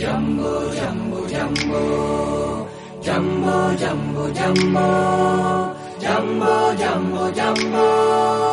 Jumbo, jumbo, jumbo. Jumbo, jumbo, jumbo. Jumbo, jumbo, jumbo.